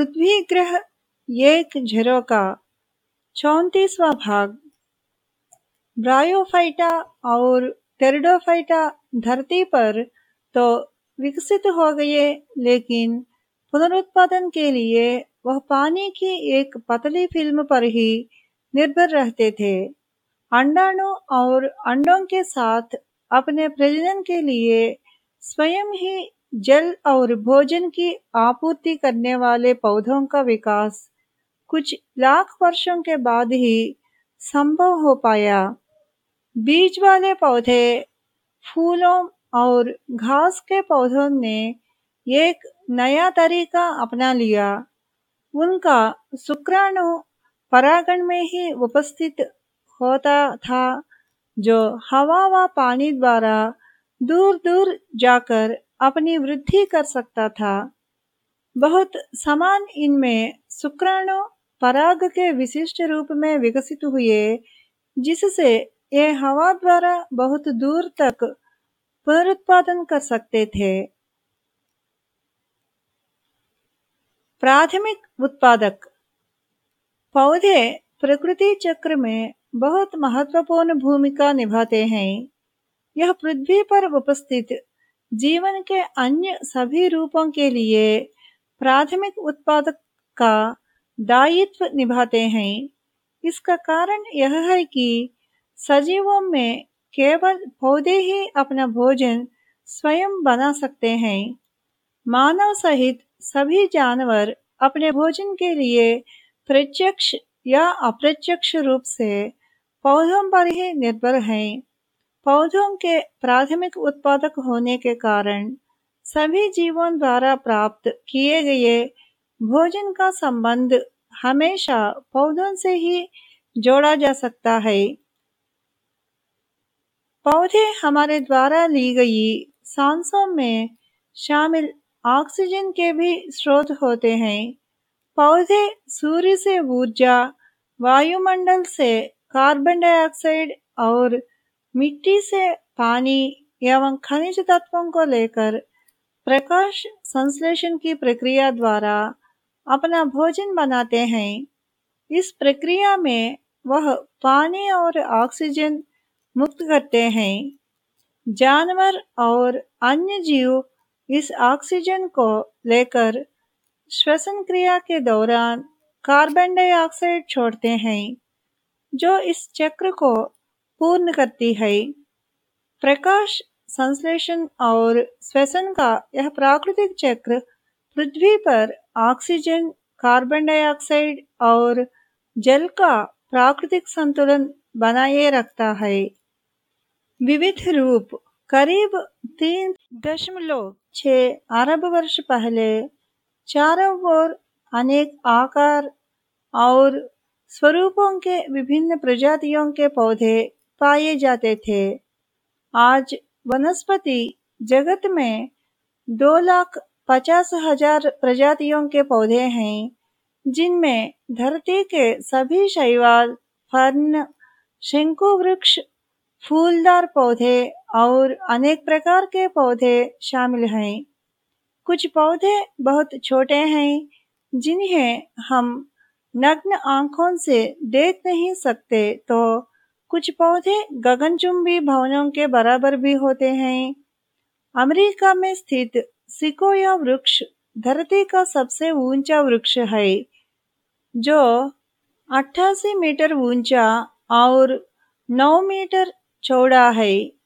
पृथ्वी ग्रह एक झरोका चौतीसवा भाग। ब्रायोफाइटा और टेरिडोफाइटा धरती पर तो विकसित हो गए, लेकिन पुनरुत्पादन के लिए वह पानी की एक पतली फ़िल्म पर ही निर्भर रहते थे। अंडाणु और अंडों के साथ अपने प्रजनन के लिए स्वयं ही जल और भोजन की आपूर्ति करने वाले पौधों का विकास कुछ लाख वर्षों के बाद ही संभव हो पाया। बीज वाले पौधे, फूलों और घास के पौधों ने एक नया तरीका अपना लिया। उनका शुक्राणु परागण में ही उपस्थित होता था, जो हवा व पानी द्वारा दूर दूर जाकर अपनी वृद्धि कर सकता था। बहुत समान इनमें शुक्राणु पराग के विशिष्ट रूप में विकसित हुए, जिससे ये हवा द्वारा बहुत दूर तक पुनरुत्पादन कर सकते थे। प्राथमिक उत्पादक। पौधे प्रकृति चक्र में बहुत महत्वपूर्ण भूमिका निभाते हैं। यह पृथ्वी पर उपस्थित जीवन के अन्य सभी रूपों के लिए प्राथमिक उत्पादक का दायित्व निभाते हैं। इसका कारण यह है कि सजीवों में केवल पौधे ही अपना भोजन स्वयं बना सकते हैं। मानव सहित सभी जानवर अपने भोजन के लिए प्रत्यक्ष या अप्रत्यक्ष रूप से पौधों पर ही निर्भर हैं। पौधों के प्राथमिक उत्पादक होने के कारण सभी जीवों द्वारा प्राप्त किए गए भोजन का संबंध हमेशा पौधों से ही जोड़ा जा सकता है। पौधे हमारे द्वारा ली गई सांसों में शामिल ऑक्सीजन के भी स्रोत होते हैं। पौधे सूर्य से ऊर्जा, वायुमंडल से कार्बन डाइऑक्साइड और मिट्टी से पानी एवं खनिज तत्वों को लेकर प्रकाश संश्लेषण की प्रक्रिया द्वारा अपना भोजन बनाते हैं। इस प्रक्रिया में वह पानी और ऑक्सीजन मुक्त करते हैं। जानवर और अन्य जीव इस ऑक्सीजन को लेकर श्वसन क्रिया के दौरान कार्बन डाइऑक्साइड छोड़ते हैं, जो इस चक्र को पूर्ण करती है। प्रकाश संश्लेषण और श्वसन का यह प्राकृतिक चक्र पृथ्वी पर ऑक्सीजन कार्बन डाइऑक्साइड और जल का प्राकृतिक संतुलन बनाए रखता है। विविध रूप, करीब तीन दशमलव छह अरब वर्ष पहले चारों ओर अनेक आकार और स्वरूपों के विभिन्न प्रजातियों के पौधे पाए जाते थे। आज वनस्पति जगत में दो लाख पचास हज़ार प्रजातियों के पौधे हैं, जिनमें धरती के सभी शैवाल फर्न शंकु वृक्ष, फूलदार पौधे और अनेक प्रकार के पौधे शामिल हैं। कुछ पौधे बहुत छोटे हैं, जिन्हें हम नग्न आँखों से देख नहीं सकते तो कुछ पौधे गगनचुंबी भवनों के बराबर भी होते हैं। अमेरिका में स्थित सिकोया वृक्ष धरती का सबसे ऊँचा वृक्ष है, जो 88 मीटर ऊँचा और 9 मीटर चौड़ा है।